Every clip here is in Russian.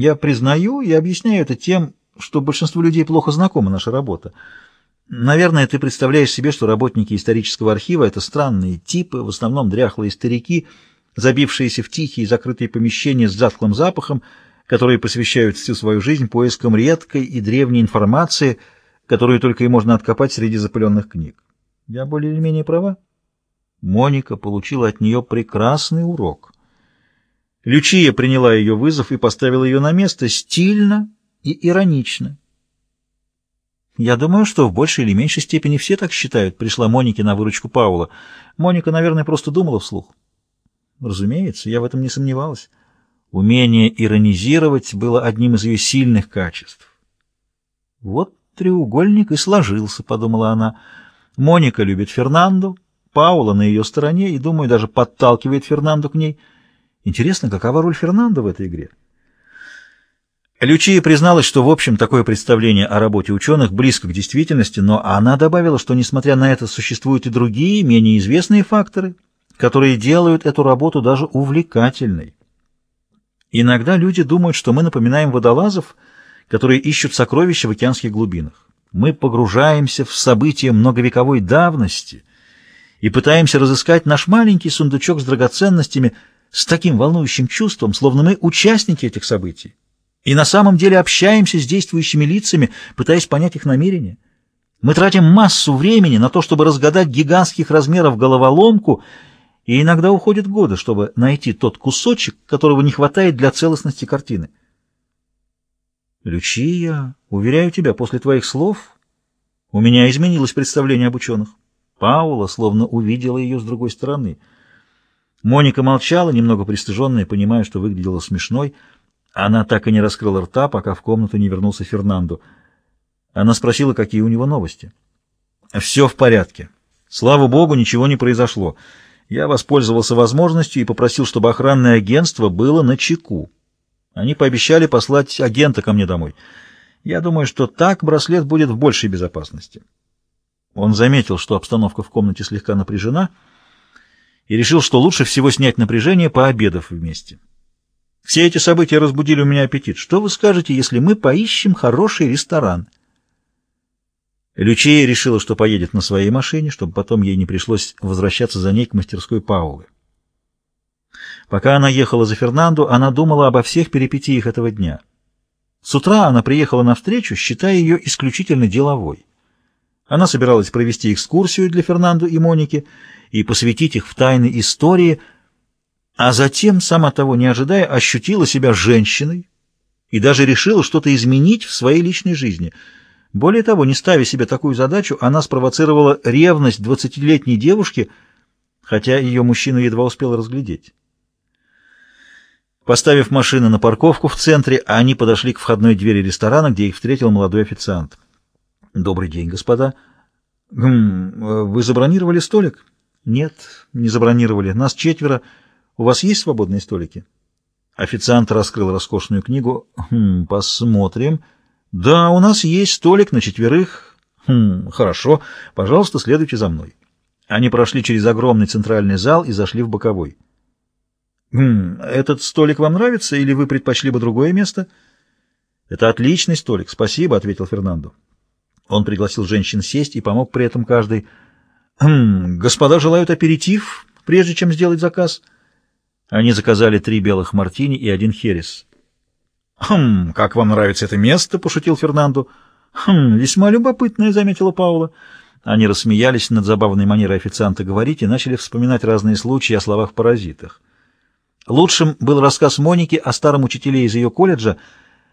Я признаю и объясняю это тем, что большинству людей плохо знакома наша работа. Наверное, ты представляешь себе, что работники исторического архива — это странные типы, в основном дряхлые старики, забившиеся в тихие закрытые помещения с затхлым запахом, которые посвящают всю свою жизнь поискам редкой и древней информации, которую только и можно откопать среди запыленных книг. Я более или менее права? Моника получила от нее прекрасный урок. Лючия приняла ее вызов и поставила ее на место стильно и иронично. «Я думаю, что в большей или меньшей степени все так считают», — пришла Монике на выручку Паула. Моника, наверное, просто думала вслух. Разумеется, я в этом не сомневалась. Умение иронизировать было одним из ее сильных качеств. «Вот треугольник и сложился», — подумала она. «Моника любит Фернанду, Паула на ее стороне и, думаю, даже подталкивает Фернанду к ней. Интересно, какова роль Фернандо в этой игре?» Лючия призналась, что, в общем, такое представление о работе ученых близко к действительности, но она добавила, что, несмотря на это, существуют и другие, менее известные факторы, которые делают эту работу даже увлекательной. Иногда люди думают, что мы напоминаем водолазов, которые ищут сокровища в океанских глубинах. Мы погружаемся в события многовековой давности и пытаемся разыскать наш маленький сундучок с драгоценностями с таким волнующим чувством, словно мы участники этих событий и на самом деле общаемся с действующими лицами, пытаясь понять их намерения. Мы тратим массу времени на то, чтобы разгадать гигантских размеров головоломку, и иногда уходят годы, чтобы найти тот кусочек, которого не хватает для целостности картины. Лючия, уверяю тебя, после твоих слов у меня изменилось представление об ученых. Паула словно увидела ее с другой стороны. Моника молчала, немного пристыженная, понимая, что выглядела смешной, — она так и не раскрыла рта, пока в комнату не вернулся Фернандо. Она спросила, какие у него новости. «Все в порядке. Слава богу, ничего не произошло. Я воспользовался возможностью и попросил, чтобы охранное агентство было на чеку. Они пообещали послать агента ко мне домой. Я думаю, что так браслет будет в большей безопасности». Он заметил, что обстановка в комнате слегка напряжена, и решил, что лучше всего снять напряжение, пообедав вместе. Все эти события разбудили у меня аппетит. Что вы скажете, если мы поищем хороший ресторан? Лючия решила, что поедет на своей машине, чтобы потом ей не пришлось возвращаться за ней к мастерской Паулы. Пока она ехала за Фернандо, она думала обо всех перипетиях этого дня. С утра она приехала на встречу, считая ее исключительно деловой. Она собиралась провести экскурсию для Фернандо и Моники и посвятить их в тайны истории – а затем, сама того не ожидая, ощутила себя женщиной и даже решила что-то изменить в своей личной жизни. Более того, не ставя себе такую задачу, она спровоцировала ревность двадцатилетней девушки, хотя ее мужчину едва успел разглядеть. Поставив машину на парковку в центре, они подошли к входной двери ресторана, где их встретил молодой официант. «Добрый день, господа. Гм, вы забронировали столик?» «Нет, не забронировали. Нас четверо». У вас есть свободные столики? Официант раскрыл роскошную книгу. Хм, посмотрим. Да, у нас есть столик на четверых. Хм, хорошо. Пожалуйста, следуйте за мной. Они прошли через огромный центральный зал и зашли в боковой. Хм, этот столик вам нравится или вы предпочли бы другое место? Это отличный столик, спасибо, ответил Фернандо. Он пригласил женщин сесть и помог при этом каждой. Хм, господа желают аперитив, прежде чем сделать заказ. Они заказали три белых мартини и один херес. «Хм, как вам нравится это место?» — пошутил Фернандо. «Хм, весьма любопытное», — заметила Паула. Они рассмеялись над забавной манерой официанта говорить и начали вспоминать разные случаи о словах-паразитах. Лучшим был рассказ Моники о старом учителе из ее колледжа,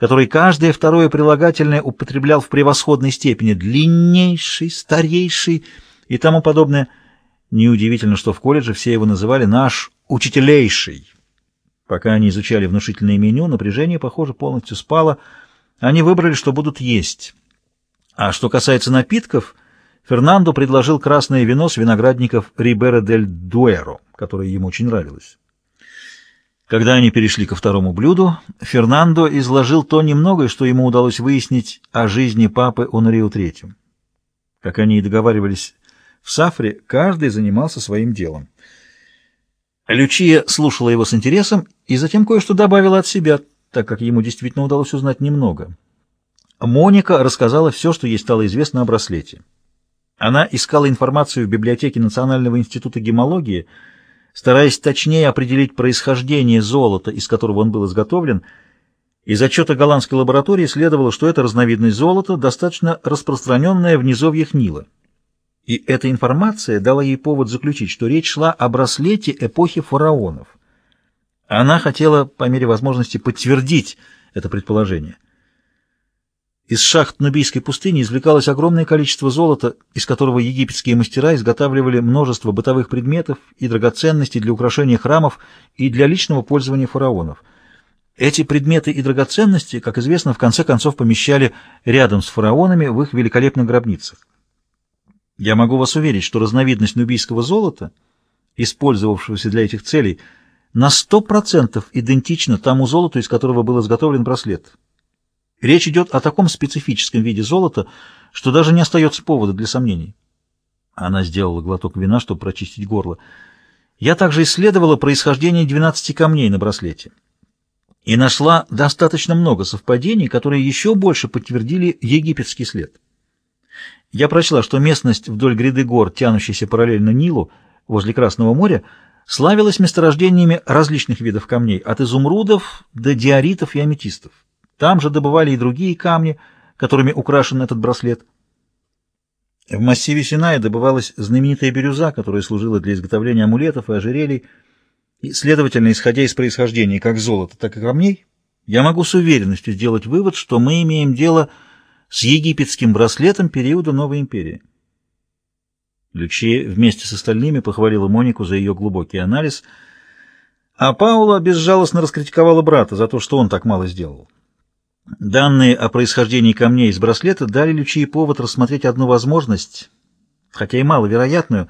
который каждое второе прилагательное употреблял в превосходной степени «длиннейший», «старейший» и тому подобное. Неудивительно, что в колледже все его называли «наш учителейший. Пока они изучали внушительное меню, напряжение, похоже, полностью спало. Они выбрали, что будут есть. А что касается напитков, Фернандо предложил красное вино с виноградников Рибера дель Дуэро, которое ему очень нравилось. Когда они перешли ко второму блюду, Фернандо изложил то немногое, что ему удалось выяснить о жизни папы Онорио III. Как они и договаривались в Сафре, каждый занимался своим делом. Лючия слушала его с интересом и затем кое-что добавила от себя, так как ему действительно удалось узнать немного. Моника рассказала все, что ей стало известно о браслете. Она искала информацию в библиотеке Национального института гемологии, стараясь точнее определить происхождение золота, из которого он был изготовлен. Из отчета голландской лаборатории следовало, что это разновидность золота, достаточно распространенная в низовьях Нила. И эта информация дала ей повод заключить, что речь шла о браслете эпохи фараонов. Она хотела, по мере возможности, подтвердить это предположение. Из шахт Нубийской пустыни извлекалось огромное количество золота, из которого египетские мастера изготавливали множество бытовых предметов и драгоценностей для украшения храмов и для личного пользования фараонов. Эти предметы и драгоценности, как известно, в конце концов помещали рядом с фараонами в их великолепных гробницах. Я могу вас уверить, что разновидность нубийского золота, использовавшегося для этих целей, на 100% идентична тому золоту, из которого был изготовлен браслет. Речь идет о таком специфическом виде золота, что даже не остается повода для сомнений. Она сделала глоток вина, чтобы прочистить горло. Я также исследовала происхождение 12 камней на браслете и нашла достаточно много совпадений, которые еще больше подтвердили египетский след. Я прочла, что местность вдоль гряды гор, тянущейся параллельно Нилу, возле Красного моря, славилась месторождениями различных видов камней, от изумрудов до диоритов и аметистов. Там же добывали и другие камни, которыми украшен этот браслет. В массиве Синая добывалась знаменитая бирюза, которая служила для изготовления амулетов и ожерелий, и, следовательно, исходя из происхождения как золота, так и камней, я могу с уверенностью сделать вывод, что мы имеем дело с египетским браслетом периода Новой империи. Лючия вместе с остальными похвалила Монику за ее глубокий анализ, а Паула безжалостно раскритиковала брата за то, что он так мало сделал. Данные о происхождении камней из браслета дали Лючии повод рассмотреть одну возможность, хотя и маловероятную.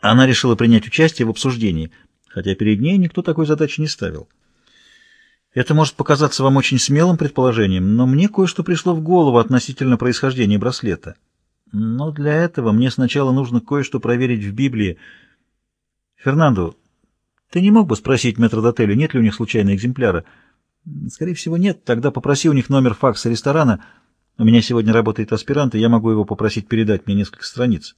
Она решила принять участие в обсуждении, хотя перед ней никто такой задачи не ставил. Это может показаться вам очень смелым предположением, но мне кое-что пришло в голову относительно происхождения браслета. Но для этого мне сначала нужно кое-что проверить в Библии. Фернандо, ты не мог бы спросить метрдотеля, нет ли у них случайно экземпляра? Скорее всего, нет. Тогда попроси у них номер факса ресторана. У меня сегодня работает аспирант, и я могу его попросить передать мне несколько страниц.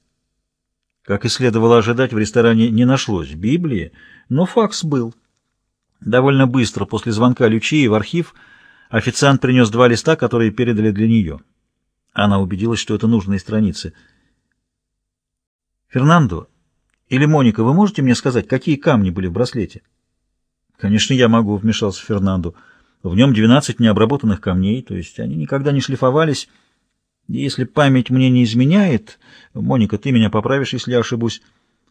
Как и следовало ожидать, в ресторане не нашлось Библии, но факс был. Довольно быстро после звонка Лючии в архив официант принес два листа, которые передали для нее. Она убедилась, что это нужные страницы. «Фернандо или Моника, вы можете мне сказать, какие камни были в браслете?» «Конечно, я могу», — вмешался Фернандо. В нем 12 необработанных камней, то есть они никогда не шлифовались. Если память мне не изменяет, Моника, ты меня поправишь, если я ошибусь,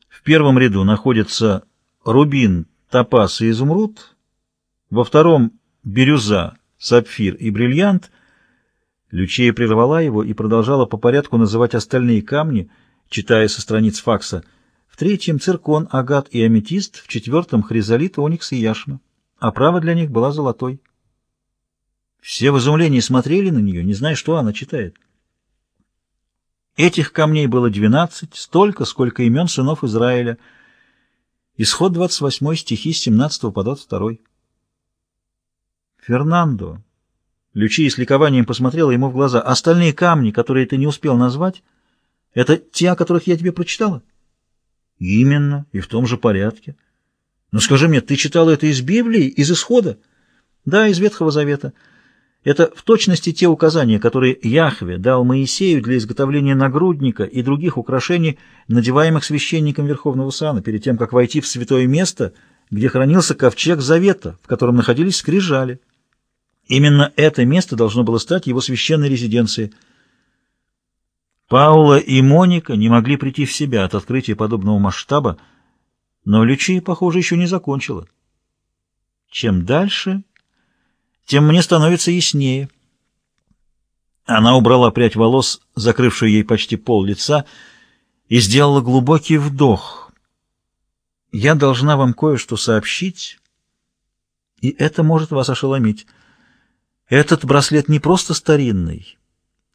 в первом ряду находится рубин, топаз и изумруд, во втором — бирюза, сапфир и бриллиант. Лючея прервала его и продолжала по порядку называть остальные камни, читая со страниц факса. В третьем — циркон, агат и аметист, в четвертом — хризолит, оникс и яшма. Оправа для них была золотой. Все в изумлении смотрели на нее, не зная, что она читает. Этих камней было двенадцать, столько, сколько имен сынов Израиля. Исход 28 стихи с 17 по 22. Фернандо. Лючия с ликованием посмотрела ему в глаза. Остальные камни, которые ты не успел назвать, это те, о которых я тебе прочитала? Именно, и в том же порядке. Но скажи мне, ты читал это из Библии, из Исхода? Да, из Ветхого Завета. Это в точности те указания, которые Яхве дал Моисею для изготовления нагрудника и других украшений, надеваемых священником Верховного Сана, перед тем, как войти в святое место, где хранился ковчег Завета, в котором находились скрижали. Именно это место должно было стать его священной резиденцией. Паула и Моника не могли прийти в себя от открытия подобного масштаба, но Лючия, похоже, еще не закончила. Чем дальше, тем мне становится яснее. Она убрала прядь волос, закрывшую ей почти пол лица, и сделала глубокий вдох. «Я должна вам кое-что сообщить, и это может вас ошеломить. Этот браслет не просто старинный,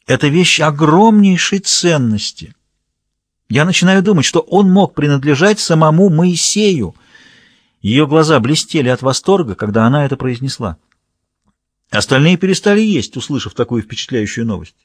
это вещь огромнейшей ценности. Я начинаю думать, что он мог принадлежать самому Моисею». Ее глаза блестели от восторга, когда она это произнесла. Остальные перестали есть, услышав такую впечатляющую новость.